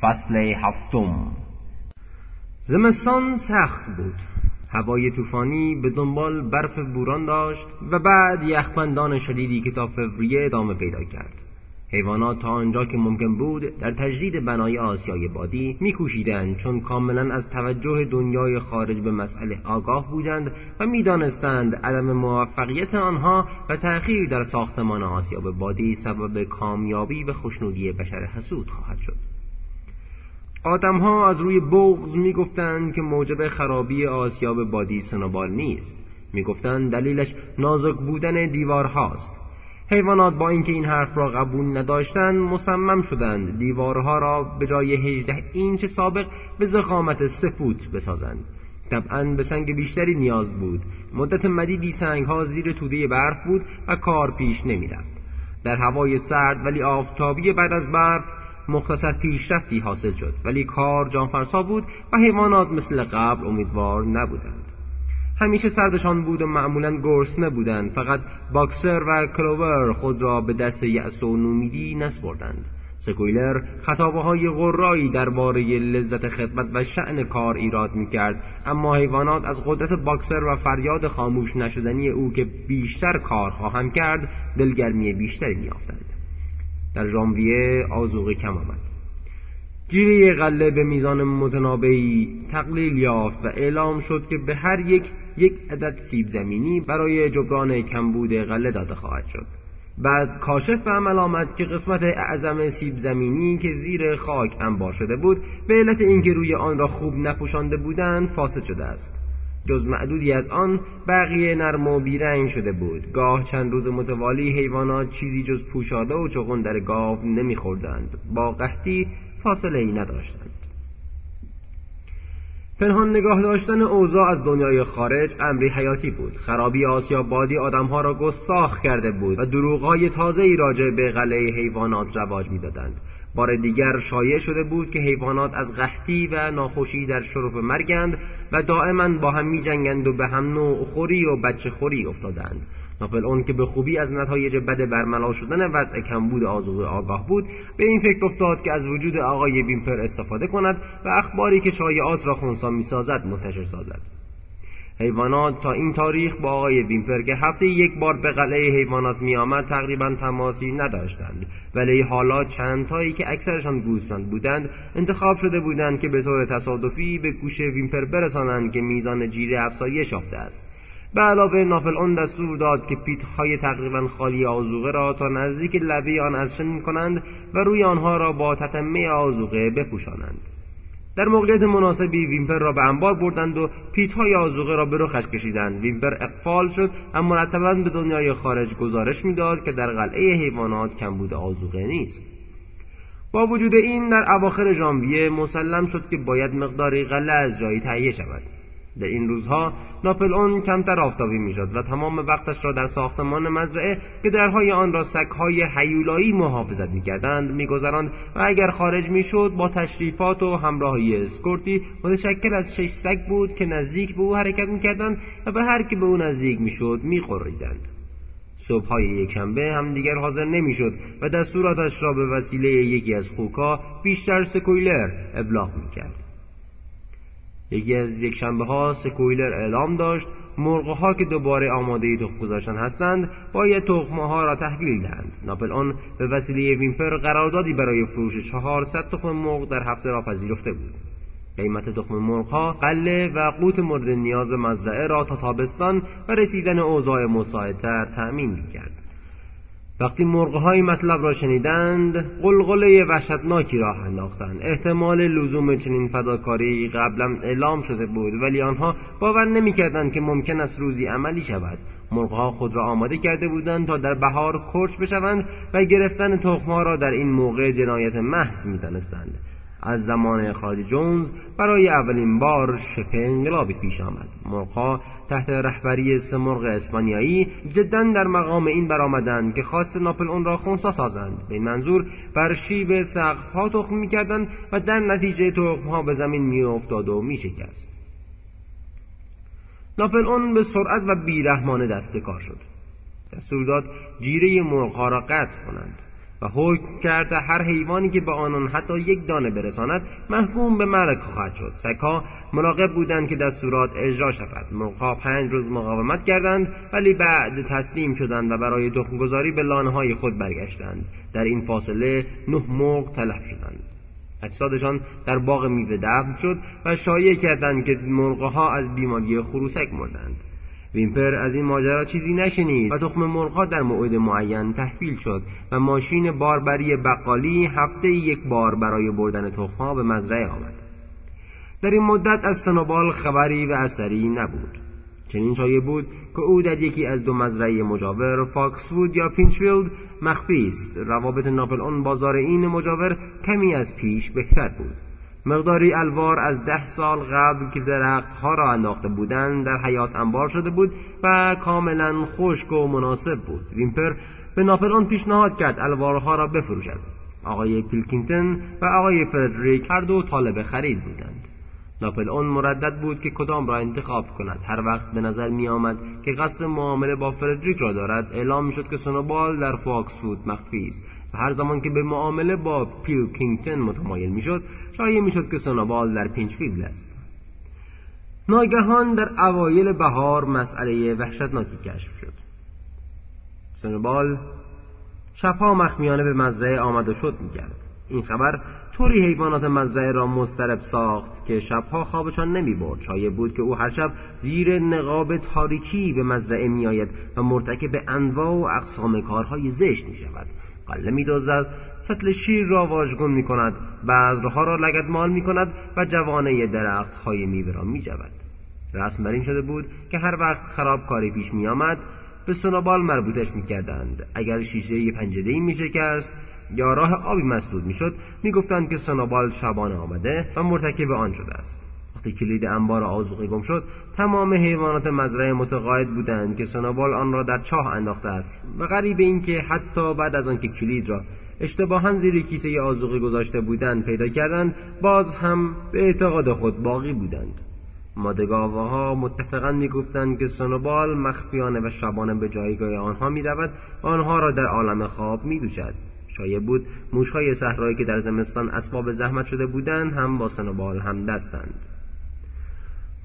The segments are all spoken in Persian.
فصل هفتم. زمستان سخت بود. هوای طوفانی به دنبال برف بوران داشت و بعد یخبندان شدیدی که تا فوریه ادامه پیدا کرد. حیوانات تا آنجا که ممکن بود در تجدید بنای آسیای بادی میکوشیدند چون کاملا از توجه دنیای خارج به مسئله آگاه بودند و می‌دانستند عدم موفقیت آنها و تأخیر در ساختمان آسیاب بادی سبب کامیابی و خوشنودی بشر حسود خواهد شد. آدمها از روی بغض می‌گفتند که موجب خرابی آسیاب بادی سنوبال نیست. می‌گفتند دلیلش نازک بودن دیوارهاست. حیوانات با اینکه این حرف را قبول نداشتند مصمم شدند دیوارها را به جای هجده اینچ سابق به زخامت سه فوت بسازند. طبعا به سنگ بیشتری نیاز بود. مدت مدیدی ها زیر توده برف بود و کار پیش نمی‌رفت. در هوای سرد ولی آفتابی بعد از برف مختصر پیشرفتی حاصل شد ولی کار جانفرسا بود و حیوانات مثل قبل امیدوار نبودند. همیشه سردشان بود و معمولا گرسنه بودند فقط باکسر و کلوور خود را به دست یأس و نومیدی نسپردند. سکویلر خطابه های غرایی درباره لذت خدمت و شعن کار ایراد می کرد اما حیوانات از قدرت باکسر و فریاد خاموش نشدنی او که بیشتر کار خواهم کرد دلگرمی بیشتری می در ژانویه آزوغه کم آمد. جیره غله به میزان متنابعی تقلیل یافت و اعلام شد که به هر یک یک عدد سیب زمینی برای جبران کمبود غله داده خواهد شد. بعد کاشف به عمل آمد که قسمت اعظم سیب زمینی که زیر خاک انبار شده بود به علت اینکه روی آن را خوب نپوشانده بودند فاسد شده است. جز معدودی از آن بقیه نرم و بیرنگ شده بود. گاه چند روز متوالی حیوانات چیزی جز پوشاده و چغن در گاو نمیخوردند. با قحطی فاصله ای نداشتند. پنهان نگاه داشتن اوضاع از دنیای خارج امری حیاتی بود. خرابی آسیا بادی آدمها را گستاخ کرده بود و دروغهای تازه ای راجع به قلعه حیوانات رواج می‌دادند. بار دیگر شایع شده بود که حیوانات از قحطی و ناخوشی در شرف مرگند و دائما با هم می جنگند و به هم نوع خوری و بچه خوری افتادند. ناپل اون که به خوبی از نتایج بد برملا شدن وضع کمبود آزوغ آگاه بود به این فکر افتاد که از وجود آقای ویمپر استفاده کند و اخباری که شایعات را خونسا می‌سازد منتشر سازد. حیوانات تا این تاریخ با آقای ویمپر که هفته یک بار به قلعه حیوانات می آمد تقریبا تماسی نداشتند. ولی حالا چند تایی که اکثرشان گوسفند بودند انتخاب شده بودند که به طور تصادفی به گوش ویمپر برسانند که میزان جیره افزایش یافته است. به علاوه نافل اون دستور داد که پیتهای تقریبا خالی آزوغه را تا نزدیک لبه آن ارشن کنند و روی آنها را با تتمه آزوغه بپوشانند. در موقعیت مناسبی ویمپر را به انبار بردند و پیتهای آزوغه را به رخش کشیدند. ویمپر اقفال شد اما مرتبا به دنیای خارج گزارش می‌داد که در قلعه حیوانات کمبود آزوغه نیست. با وجود این در اواخر ژانویه مسلم شد که باید مقداری غله از جایی تهیه شود. در این روزها ناپل اون کمتر آفتابی می‌شد و تمام وقتش را در ساختمان مزرعه که درهای آن را سگهای حیولایی محافظت می‌کردند میگذراند و اگر خارج می‌شد با تشریفات و همراهی اسکورتی متشکل از شش سگ بود که نزدیک به او حرکت می‌کردند و به هر که به او نزدیک می‌شد میقریدند صبحهای یکشنبه هم دیگر حاضر نمی‌شد و دستوراتش را به وسیله یکی از خوکا بیشتر سکویلر ابلاغ می‌کرد. یکی از یک شنبه ها سکویلر اعلام داشت مرغ ها که دوباره آماده تخم گذاشتن هستند باید تخمه ها را تحویل دهند. ناپل آن به وسیله ویمپر قراردادی برای فروش چهارصد تخم مرغ در هفته را پذیرفته بود. قیمت تخم مرغ ها قله و قوت مورد نیاز مزرعه را تا تابستان و رسیدن اوضاع مساعدتر تأمین می‌کرد. وقتی مرغهای مطلب را شنیدند قلقله وحشتناکی راه انداختند. احتمال لزوم چنین فداکاری قبلا اعلام شده بود ولی آنها باور نمی‌کردند که ممکن است روزی عملی شود. مرغها خود را آماده کرده بودند تا در بهار کرچ بشوند و گرفتن تخمها را در این موقع جنایت محض می‌دانستند. از زمان اخراج جونز برای اولین بار شبه انقلابی پیش آمد. مرغها تحت رهبری سمرغ اسپانیایی جدا در مقام این برآمدند که خواست ناپل اون را خونسا سازند. به این منظور بر شیب سقفها تخم می‌کردند و در نتیجه تخمها به زمین میافتاد و میشکست. ناپل اون به سرعت و بیرحمانه دست کار شد. دستور داد جیره مرغها را قطع کنند. و حکم کرده هر حیوانی که به آنان حتی یک دانه برساند محکوم به مرگ خواهد شد. سگها مراقب بودند که دستورات اجرا شود. مرغها پنج روز مقاومت کردند ولی بعد تسلیم شدند و برای تخمگذاری به لانه های خود برگشتند. در این فاصله نه مرغ تلف شدند. اجسادشان در باغ میوه دفن شد و شایع کردند که مرغها از بیماری خروسک مردند. ویمپر از این ماجرا چیزی نشنید و تخم مرغها در موعد معین تحویل شد و ماشین باربری بقالی هفته یک بار برای بردن تخمها به مزرعه آمد. در این مدت از سنوبال خبری و اثری نبود. چنین شایع بود که او در یکی از دو مزرعه مجاور فاکسوود یا پینچفیلد مخفی است. روابط ناپلئون با زارعین مجاور کمی از پیش بهتر بود. مقداری الوار از ده سال قبل که ها را انداخته بودند در حیاط انبار شده بود و کاملا خشک و مناسب بود. ویمپر به ناپلئون پیشنهاد کرد الوارها را بفروشد آقای پیلکینگتن و آقای فردریک هر دو طالب خرید بودند. ناپلئون مردد بود که کدام را انتخاب کند. هر وقت به نظر می آمد که قصد معامله با فردریک را دارد اعلام می شد که سنوبال در فاکسفود مخفی است. هر زمان که به معامله با پیلکینگتن متمایل می شد شایع می شد که سنوبال در پینچفیلد است. ناگهان در اوایل بهار مسئله وحشتناکی کشف شد. سنوبال شبها مخمیانه به مزرعه آمد و شد می‌کرد این خبر طوری حیوانات مزرعه را مضطرب ساخت که شبها خوابشان نمی برد شایع بود که او هر شب زیر نقاب تاریکی به مزرعه می آید و مرتکب انواع و اقسام کارهای زشت می شود قله می دوزد سطل شیر را واژگون می کند بذرها را لگدمال می کند و جوانه درخت های میوه را می جود. رسم بر این شده بود که هر وقت خرابکاری پیش می آمد به سنوبال مربوطش می کردند اگر شیشه پنجره می شکست یا راه آبی مسدود می شد می گفتند که سنوبال شبانه آمده و مرتکب آن شده است. وقتی کلید انبار آزوقی گم شد تمام حیوانات مزرعه متقاعد بودند که سنوبال آن را در چاه انداخته است. و غریب اینکه حتی بعد از آنکه کلید را اشتباها زیر کیسه آزوقی گذاشته بودند پیدا کردند باز هم به اعتقاد خود باقی بودند. مادگاوه ها متفقا می‌گفتند که سنوبال مخفیانه و شبانه به جایگاه آنها می‌رود و آنها را در عالم خواب میدوشد. شایع بود موشهای صحرایی که در زمستان اسباب زحمت شده بودند هم با سنوبال هم دستند.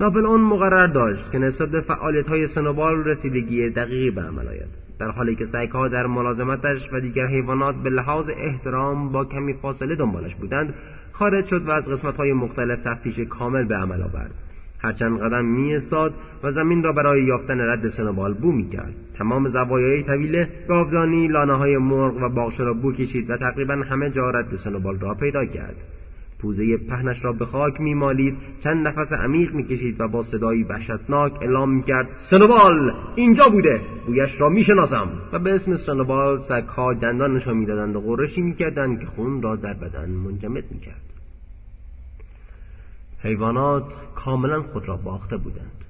اون مقرر داشت که نسبت به فعالیت های سنوبال رسیدگی دقیقی به عمل آید. در حالی که سگها در ملازمتش و دیگر حیوانات به لحاظ احترام با کمی فاصله دنبالش بودند خارج شد و از قسمت های مختلف تفتیش کامل به عمل آورد. هرچند قدم می استاد و زمین را برای یافتن رد سنوبال بو می کرد تمام زوایای طویله گاودانی لانه های مرغ و باغچه را بو کشید و تقریبا همه جا رد سنوبال را پیدا کرد. پوزه پهنش را به خاک میمالید. چند نفس عمیق می‌کشید و با صدایی وحشتناک اعلام می‌کرد سنوبال اینجا بوده. بویش را می‌شناسم. و به اسم سنوبال سگها دندانش می‌دادند و غرشی می‌کردند که خون را در بدن منجمد می‌کرد. حیوانات کاملا خود را باخته بودند.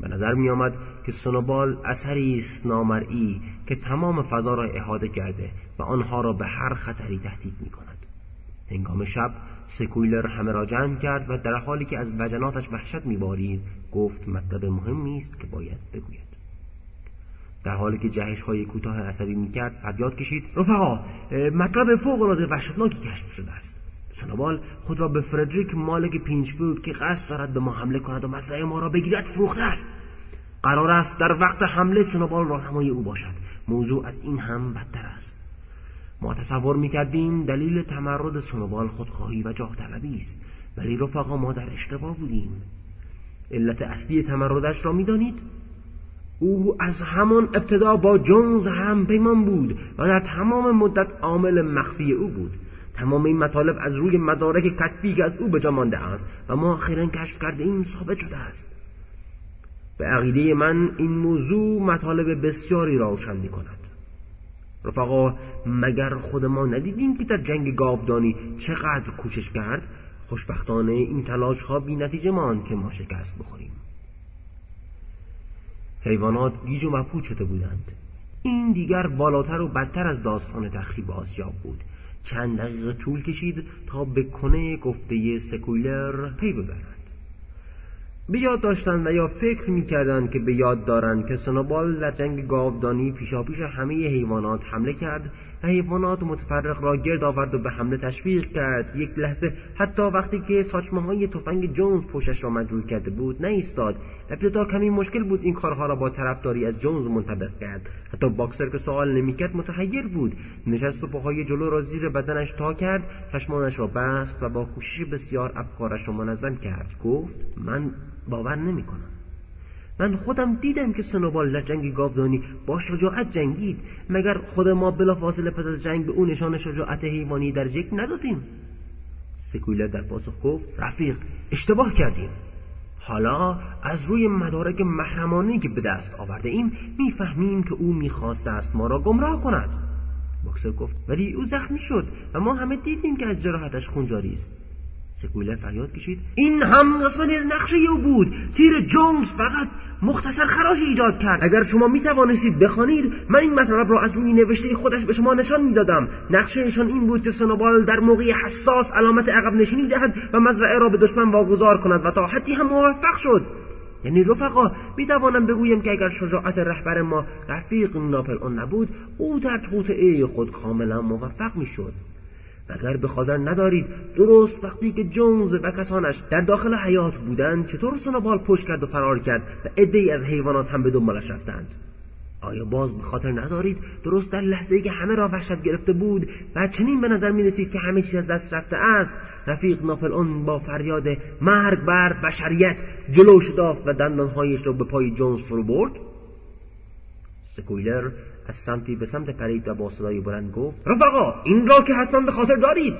به نظر می آمد که سنوبال اثری است نامرئی که تمام فضا را احاطه کرده و آنها را به هر خطری تهدید می کند هنگام شب سکویلر همه را جمع کرد و در حالی که از وجناتش وحشت میبارید گفت مطلب مهمی است که باید بگوید. در حالی که جهش های کوتاه عصبی می‌کرد فریاد کشید رفقا مطلب فوق العاده وحشتناکی کشف شده است. سنوبال خود را به فردریک مالک پینچفیلد که قصد دارد به ما حمله کند و مزرعه ما را بگیرد فروخته است. قرار است در وقت حمله سنوبال راهنمای او باشد. موضوع از این هم بدتر است. ما تصور می‌کردیم دلیل تمرد سنوبال خودخواهی و جاه است ولی رفقا ما در اشتباه بودیم. علت اصلی تمردش را می‌دانید؟ او از همان ابتدا با جونز هم پیمان بود و در تمام مدت عامل مخفی او بود. تمام این مطالب از روی مدارک کتبی که از او به مانده است و ما اخیرا کشف کرده این ثابت شده است. به عقیده من این موضوع مطالب بسیاری را روشن می کند رفقا مگر خود ما ندیدیم که در جنگ گاودانی چقدر کوشش کرد؟ خوشبختانه این تلاش ها بی نتیجه ماند که ما شکست بخوریم. حیوانات گیج و مپود شده بودند. این دیگر بالاتر و بدتر از داستان تخریب آسیاب بود. چند دقیقه طول کشید تا به کنه گفته سکویلر پی ببرند به یاد داشتند و یا فکر می‌کردند که به یاد دارند که سنوبال در جنگ گاودانی پیشاپیش همه حیوانات حمله کرد و حیوانات متفرق را گرد آورد و به حمله تشویق کرد. یک لحظه حتی وقتی که ساچمه های تفنگ جونز پشتش را مجبور کرده بود نایستاد ابتدا کمی مشکل بود این کارها را با طرفداری از جونز منطبق کرد. حتی باکسر که سوال نمی‌کرد متحیر بود. نشست و پاهای جلو را زیر بدنش تا کرد چشمانش را بست و با کوشش بسیار افکارش را منظم کرد. گفت من باور نمی‌کنم. من خودم دیدم که سنوبال در جنگ گاودانی با شجاعت جنگید مگر خود ما بلافاصله پس از جنگ به او نشان شجاعت حیوانی در یک ندادیم؟ سکویلر در پاسخ گفت رفیق اشتباه کردیم. حالا از روی مدارک محرمانی که به دست آورده ایم می‌فهمیم که او می‌خواسته است ما را گمراه کند. باکسر گفت ولی او زخمی شد و ما همه دیدیم که از جراحتش خون جاری است. سکویلر فریاد کشید. این هم قسمتی از نقشه او بود. تیر جونز فقط مختصر خراش ایجاد کرد. اگر شما می توانستید بخوانید من این مطلب را از روی نوشته خودش به شما نشان می‌دادم. نقشهشان این بود که سنوبال در موقع حساس علامت عقب نشینی دهد و مزرعه را به دشمن واگذار کند و تا حدی هم موفق شد. یعنی رفقا می توانم بگویم که اگر شجاعت رهبر ما رفیق ناپل اون نبود او در توطعه خود کاملا موفق می شد اگر به خاطر ندارید. درست وقتی که جونز و کسانش در داخل حیات بودند چطور سنوبال پشت کرد و فرار کرد و عدهای از حیوانات هم به دنبالش رفتند؟ آیا باز به خاطر ندارید؟ درست در لحظه ای که همه را وحشت گرفته بود و چنین به نظر می رسید که همه چیز از دست رفته است. رفیق ناپل اون با فریاد مرگ بر بشریت جلوش دافت و دندانهایش را به پای جونز فرو برد. سکویلر از سمتی به سمت پرید و با صدای بلند گفت رفقا این را که حتما به خاطر دارید.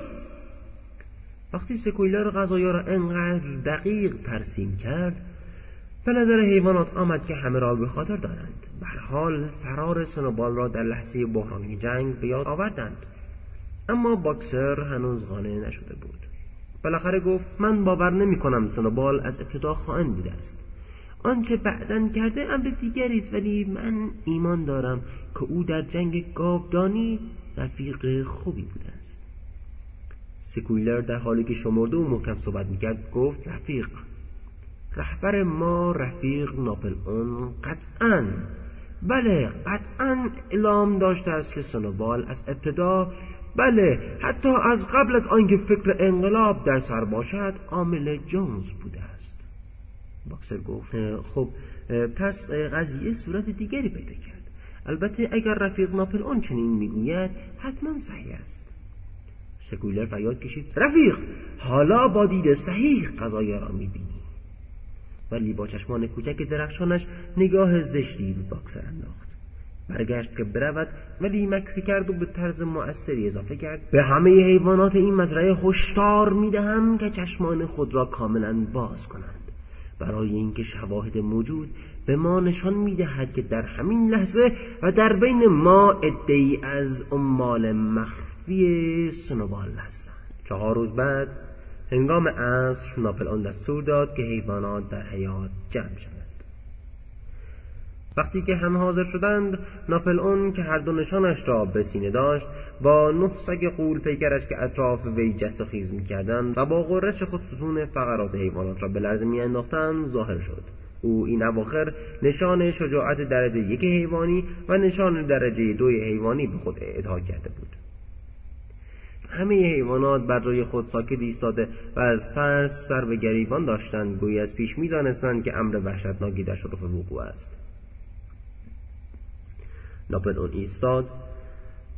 وقتی سکویلر غذایا را انقدر دقیق ترسیم کرد به نظر حیوانات آمد که همه را به خاطر دارند. به حال فرار سنوبال را در لحظه بحرانی جنگ به یاد آوردند. اما باکسر هنوز قانع نشده بود. بالاخره گفت من باور نمی کنم سنوبال از ابتدا خائن بوده است. آنچه بعدا کرده امر دیگری است. ولی من ایمان دارم که او در جنگ گاودانی رفیق خوبی بوده است. سکویلر در حالی که شمرده و محکم صحبت می‌کرد گفت رفیق رهبر ما رفیق ناپل اون قطعا بله قطعا اعلام داشته است که سنوبال از ابتدا بله حتی از قبل از آنکه فکر انقلاب در سر باشد عامل جونز بوده باکسر گفت خب پس قضیه صورت دیگری پیدا کرد. البته اگر رفیق ناپل اون چنین می‌گوید حتما صحیح است. سکولر فریاد کشید رفیق حالا با دید صحیح قضایا را می‌بینی. ولی با چشمان کوچک درخشانش نگاه زشتی به باکسر انداخت. برگشت که برود ولی مکسی کرد و به طرز مؤثری اضافه کرد. به همه حیوانات این مزرعه هشدار می‌دهم که چشمان خود را کاملا باز کنند. برای اینکه شواهد موجود به ما نشان می‌دهد که در همین لحظه و در بین ما ادهی از امال مخفی سنوبال هستند. چهار روز بعد هنگام عصر ناپل آن دستور داد که حیوانات در حیات جمع شوند. وقتی که همه حاضر شدند ناپل اون که هر دو نشانش را به سینه داشت با نه سگ قول پیکرش که اطراف وی جست و خیز می‌کردند و با غرش خود ستون فقرات حیوانات را به لرزه میانداختند ظاهر شد. او این اواخر نشان شجاعت درجه یک حیوانی و نشان درجه دوی حیوانی به خود اعطا کرده بود. همه حیوانات بر روی خود ساکت ایستاده و از ترس سر به گریبان داشتند. گویی از پیش می‌دانستند که امر وحشتناکی در شرف وقوع است. ناپل اون ایستاد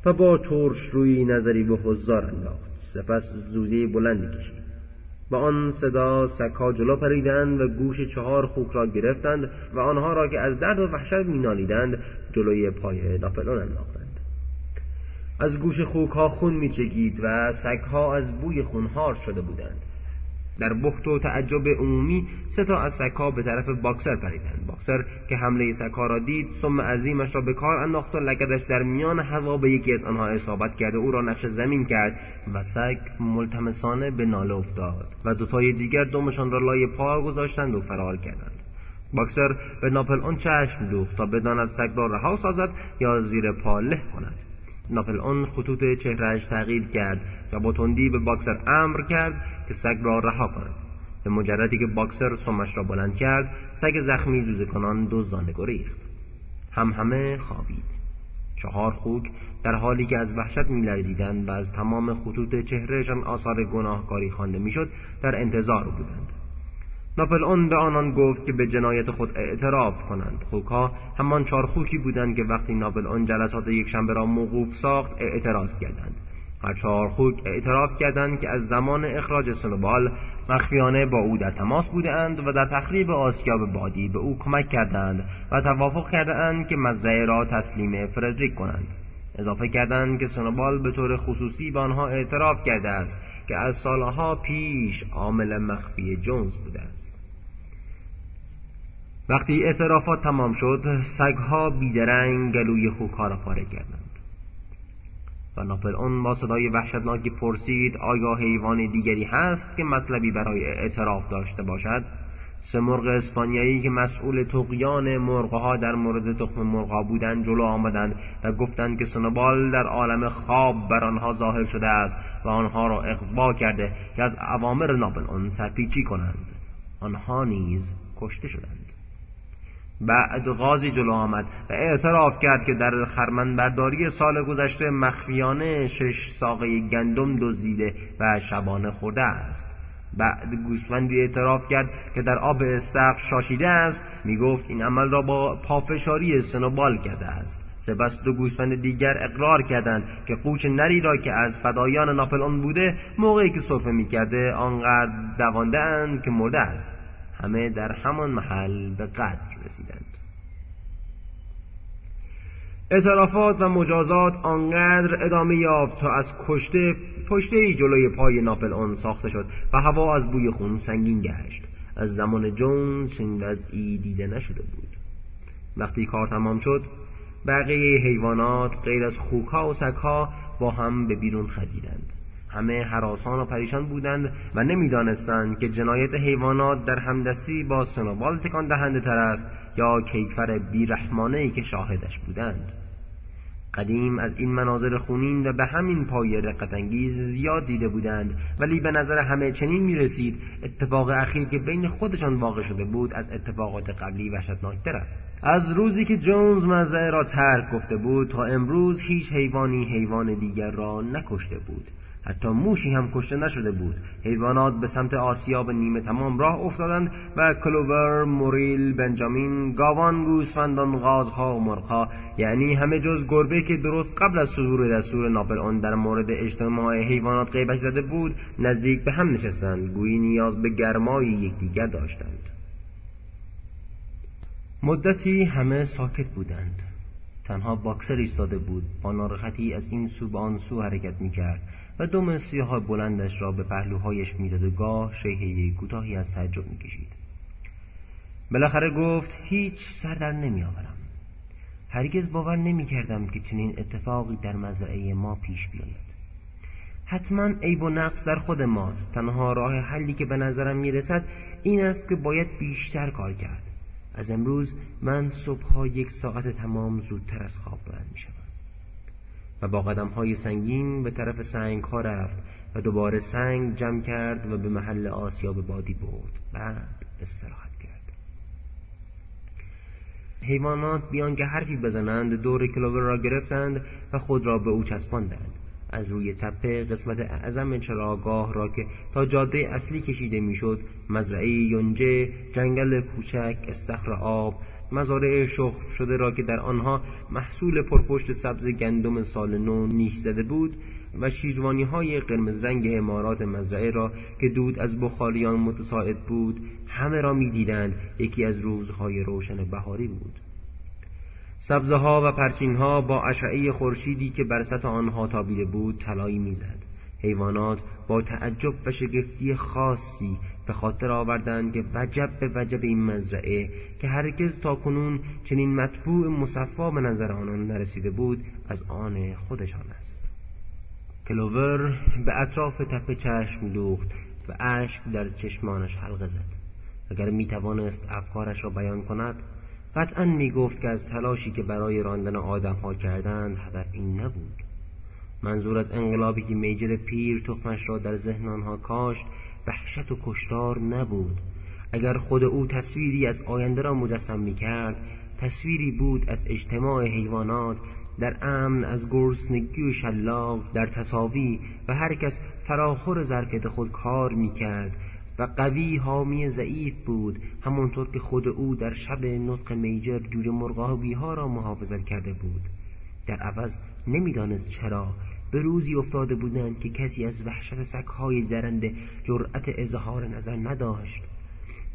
و با ترش روی نظری به حضار انداخت. سپس زوزی بلندی کشید. با آن صدا سکها جلو پریدند و گوش چهار خوک را گرفتند و آنها را که از درد و وحشت مینالیدند جلوی پای ناپلون انداختند. از گوش خوک ها خون میچکید و سگها از بوی خونهار شده بودند. در بخت و تعجب عمومی سه تا از سگها به طرف باکسر پریدند. باکسر که حمله سگها را دید سم عظیمش را به کار انداخت و لگدش در میان هوا به یکی از آنها اصابت کرده او را نقش زمین کرد و سگ ملتمسانه به ناله افتاد و دوتای دیگر دومشان را لای پا گذاشتند و فرار کردند. باکسر به ناپل آن چشم دوخت تا بداند سگ را رها سازد یا زیر پا له کند. ناپل آن خطوط چهرهش تغییر کرد و با تندی به باکسر امر کرد که سگ را رها کند. به مجردی که باکسر سمش را بلند کرد سگ زخمی زوزه کنان دزدانه گریخت. هم همه خوابید. چهار خوک در حالی که از وحشت میلرزیدند و از تمام خطوط چهرهشان آثار گناهکاری خوانده می‌شد در انتظار بودند. ناپل اون به آنان گفت که به جنایت خود اعتراف کنند. خوکها همان چهار خوکی بودند که وقتی ناپل اون جلسات یک شنبه را موقوف ساخت اعتراض کردند. هر چهار خوک اعتراف کردند که از زمان اخراج سنوبال مخفیانه با او در تماس بودند و در تخریب آسیاب بادی به او کمک کردند و توافق کردند که مزرعه را تسلیم فردریک کنند. اضافه کردند که سنوبال به طور خصوصی به آنها اعتراف کرده است که از سالها پیش عامل مخفی جونز بوده است. وقتی اعترافات تمام شد سگها بیدرنگ گلوی خوکها را پاره کردند. و ناپل اون با صدای وحشتناکی پرسید آیا حیوان دیگری هست که مطلبی برای اعتراف داشته باشد؟ سه مرغ اسپانیایی که مسئول تقیان مرغها در مورد تخم مرغها بودند جلو آمدند و گفتند که سنوبال در عالم خواب بر آنها ظاهر شده است و آنها را اقوا کرده که از اوامر نابل آن سرپیچی کنند. آنها نیز کشته شدند. بعد غازی جلو آمد و اعتراف کرد که در خرمن برداری سال گذشته مخفیانه شش ساقه گندم دزدیده و شبانه خورده است. بعد گوسفندی اعتراف کرد که در آب استخر شاشیده است. می‌گفت این عمل را با پافشاری سنوبال کرده است. سپس دو گوسفند دیگر اقرار کردند که قوچ نری را که از فدایان ناپلئون بوده موقعی که صرفه می‌کرده آنقدر دوانده اند که مرده است. همه در همان محل به قتل رسیدند. اعترافات و مجازات آنقدر ادامه یافت تا از کشته پشته جلوی پای ناپل اون ساخته شد و هوا از بوی خون سنگین گشت. از زمان جون چنین وضعی دیده نشده بود. وقتی کار تمام شد بقیه حیوانات غیر از خوکها و سگها با هم به بیرون خزیدند. همه حراسان و پریشان بودند و نمی‌دانستند که جنایت حیوانات در همدستی با سنوبال تکان دهنده تر است یا کیفر بیرحمانه ای که شاهدش بودند. قدیم از این مناظر خونین و به همین پای رقتانگیز زیاد دیده بودند ولی به نظر همه چنین می رسید اتفاق اخیر که بین خودشان واقع شده بود از اتفاقات قبلی وحشتناکتر است. از روزی که جونز مزرعه را ترک گفته بود تا امروز هیچ حیوانی حیوان دیگر را نکشته بود. حتی موشی هم کشته نشده بود. حیوانات به سمت آسیا به نیمه تمام راه افتادند و کلوور، موریل، بنجامین، گاوان، گوسفندان، غازها و مرغها یعنی همه جز گربه که درست قبل از صدور دستور ناپل آن در مورد اجتماع حیوانات غیبش زده بود نزدیک به هم نشستند. گویی نیاز به گرمایی یکدیگر داشتند. مدتی همه ساکت بودند. تنها باکسر ایستاده بود. با ناراحتی از این سو به آن سو حرکت می‌کرد. و دم سیاه بلندش را به پهلوهایش می‌زد و گاه شیهه کوتاهی از تعجب می‌کشید. بالاخره گفت هیچ سر در نمیآورم. هرگز باور نمی‌کردم که چنین اتفاقی در مزرعه ما پیش بیاید. حتما عیب و نقص در خود ماست. تنها راه حلی که به نظرم می‌رسد این است که باید بیشتر کار کرد. از امروز من صبحها یک ساعت تمام زودتر از خواب بلند میشم و با قدم های سنگین به طرف سنگ ها رفت و دوباره سنگ جمع کرد و به محل آسیاب بادی برد. بعد استراحت کرد. حیوانات بیان که حرفی بزنند دور کلوور را گرفتند و خود را به او چسباندند. از روی تپه قسمت اعظم چراگاه را که تا جاده اصلی کشیده می‌شد مزرعه یونجه جنگل کوچک استخر آب مزارع شخم شده را که در آنها محصول پرپشت سبز گندم سال نو نیش زده بود و شیروانی های قرمز رنگ امارات مزرعه را که دود از بخاریان متساعد بود همه را می‌دیدند. یکی از روزهای روشن بهاری بود. سبزه ها و پرچین ها با اشعه خورشیدی که بر سطح آنها تابیده بود طلایی می‌زد. حیوانات با تعجب و شگفتی خاصی به خاطر آوردند که وجب به وجب این مزرعه که هرگز تا کنون چنین مطبوع مصفا به نظر آنان نرسیده بود از آن خودشان است. کلوور به اطراف تپه چشم دوخت و اشک در چشمانش حلقه زد. اگر می توانست افکارش را بیان کند قطعا می گفت که از تلاشی که برای راندن آدم ها کردند هدف این نبود. منظور از انقلابی که میجر پیر تخمش را در ذهن آنها کاشت وحشت و کشتار نبود. اگر خود او تصویری از آینده را مجسم می کرد تصویری بود از اجتماع حیوانات در امن از گرسنگی و شلاق در تصاوی و هر کس فراخور ظرفیت خود کار می‌کرد و قوی حامی ضعیف بود همانطور که خود او در شب نطق میجر جوجه مرغابی ها را محافظت کرده بود. در عوض نمی‌دانست چرا به روزی افتاده بودند که کسی از وحشت سگهای درنده جرأت اظهار نظر نداشت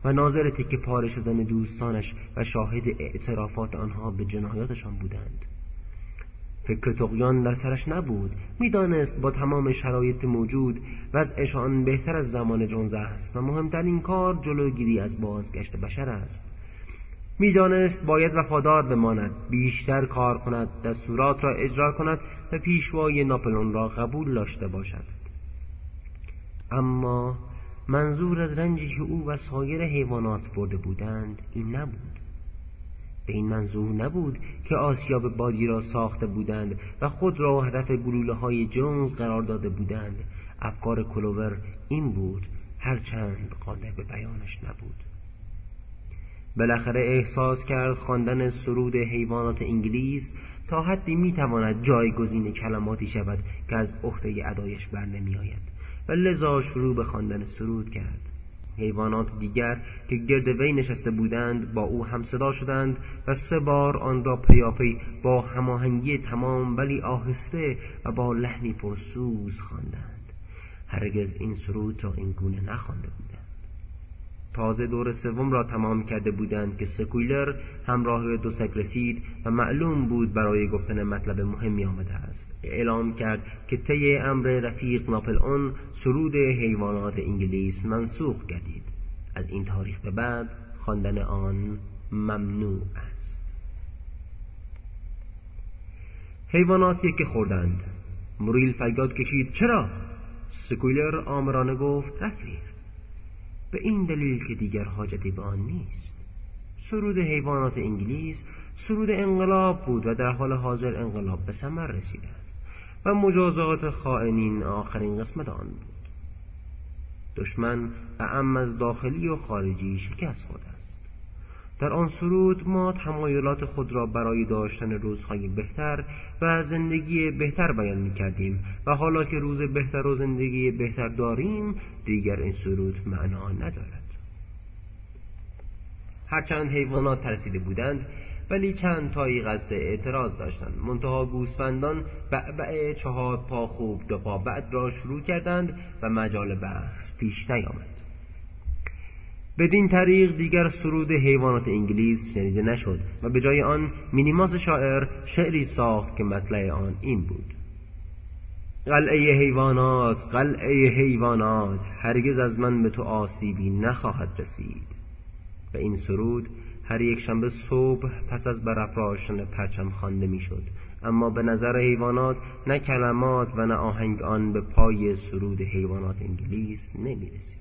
و ناظر تکه پاره شدن دوستانش و شاهد اعترافات آنها به جنایاتشان بودند. فکر تقیان در سرش نبود. می‌دانست با تمام شرایط موجود وضعشان بهتر از زمان جونزه است و مهمترین کار جلوگیری از بازگشت بشر است. می‌دانست باید وفادار بماند بیشتر کار کند دستورات را اجرا کند و پیشوای ناپلون را قبول داشته باشد. اما منظور از رنجی که او و سایر حیوانات برده بودند این نبود. به این منظور نبود که آسیاب بادی را ساخته بودند و خود را هدف گلوله های جونز قرار داده بودند. افکار کلوور این بود هرچند قادر به بیانش نبود. بالاخره احساس کرد خواندن سرود حیوانات انگلیس تا حدی می‌تواند جایگزین کلماتی شود که از عهده ادایش بر نمیآید. و لذا شروع به خواندن سرود کرد. حیوانات دیگر که گرد وی نشسته بودند با او هم صدا شدند و سه بار آن را پیاپی با هماهنگی تمام ولی آهسته و با لحنی پرسوز خواندند. هرگز این سرود تا این گونه نخوانده بودند تازه دور سوم را تمام کرده بودند که سکویلر همراه دو سگ رسید و معلوم بود برای گفتن مطلب مهمی آمده است. اعلام کرد که طی امر رفیق ناپل اون سرود حیوانات انگلیس منسوخ گردید. از این تاریخ به بعد خواندن آن ممنوع است. حیواناتی که خوردند. موریل فریاد کشید چرا؟ سکویلر آمرانه گفت رفیق. به این دلیل که دیگر حاجتی به آن نیست. سرود حیوانات انگلیس سرود انقلاب بود و در حال حاضر انقلاب به ثمر رسیده است و مجازات خائنین آخرین قسمت آن بود. دشمن و ام از داخلی و خارجی شکست خورده در آن سرود ما تمایلات خود را برای داشتن روزهای بهتر و زندگی بهتر بیان می کردیم و حالا که روز بهتر و زندگی بهتر داریم دیگر این سرود معنا ندارد. هرچند حیوانات ترسیده بودند ولی چند تایی قصد اعتراض داشتند. منتها گوسفندان بعبع چهار پا خوب دو پا بعد را شروع کردند و مجال بحث پیش نیامد. بدین طریق دیگر سرود حیوانات انگلیس شنیده نشد و به جای آن مینیماس شاعر شعری ساخت که مطلع آن این بود. قلعه حیوانات قلعه حیوانات هرگز از من به تو آسیبی نخواهد رسید. و این سرود هر یک شنبه صبح پس از برافراشتن پرچم خوانده می‌شد. اما به نظر حیوانات نه کلمات و نه آهنگ آن به پای سرود حیوانات انگلیس نمی رسید